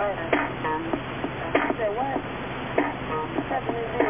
Wait. Um, uh, say what? Um, seven